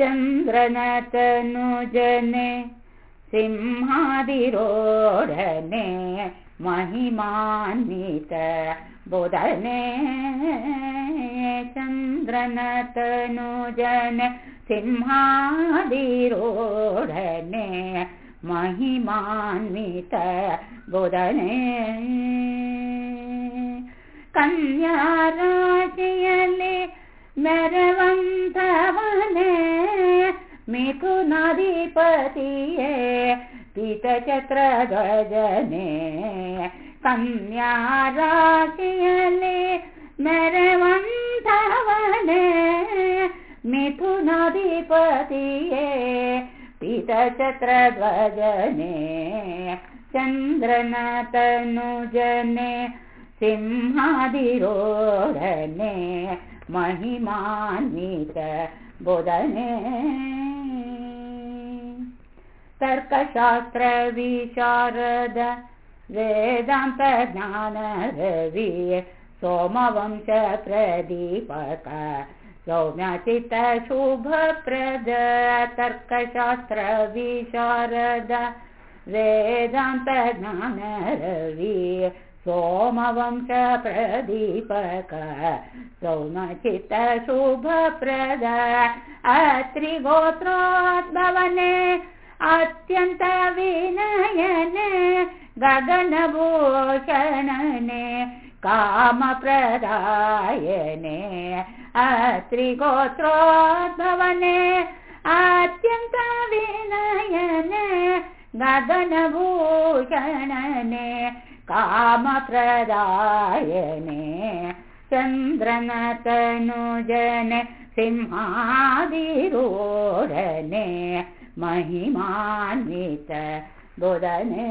चन्द्रनतनुजने सिंहादिरोढने महिमान्वित बोधने चन्द्रनतनुजन सिंहादिरोढने महिमान्वित बोधने। कन्याराशियले मेरवन्तवने मिथुनाधिपतिये पीतचक्रध्वजने कन्याराशियले मेरवन्तवने मिथुनाधिपतिये पीतचक्रध्वजने चन्द्रनतनुजने सिंहादिरोढने महिमान्वित बोधने। तर्कशास्त्रविशारद वेदान्तज्ञानरवि सोमवंशप्रदीपक सौम्यचित्तशुभप्रद तर्कशास्त्रविशारद वेदान्तज्ञानरवि सोमवंशप्रदीपक सौमचित्तशुभप्रद अत्रिगोत्रोद्भवने अत्यन्तविनयने गगनभूषणने कामप्रदायने अत्रिगोत्रोद्भवने अत्यन्तविनयने गगनभूषणने कामप्रदायने चन्द्रनतनुजन सिंहादिरोढने महिमान्वित बोधने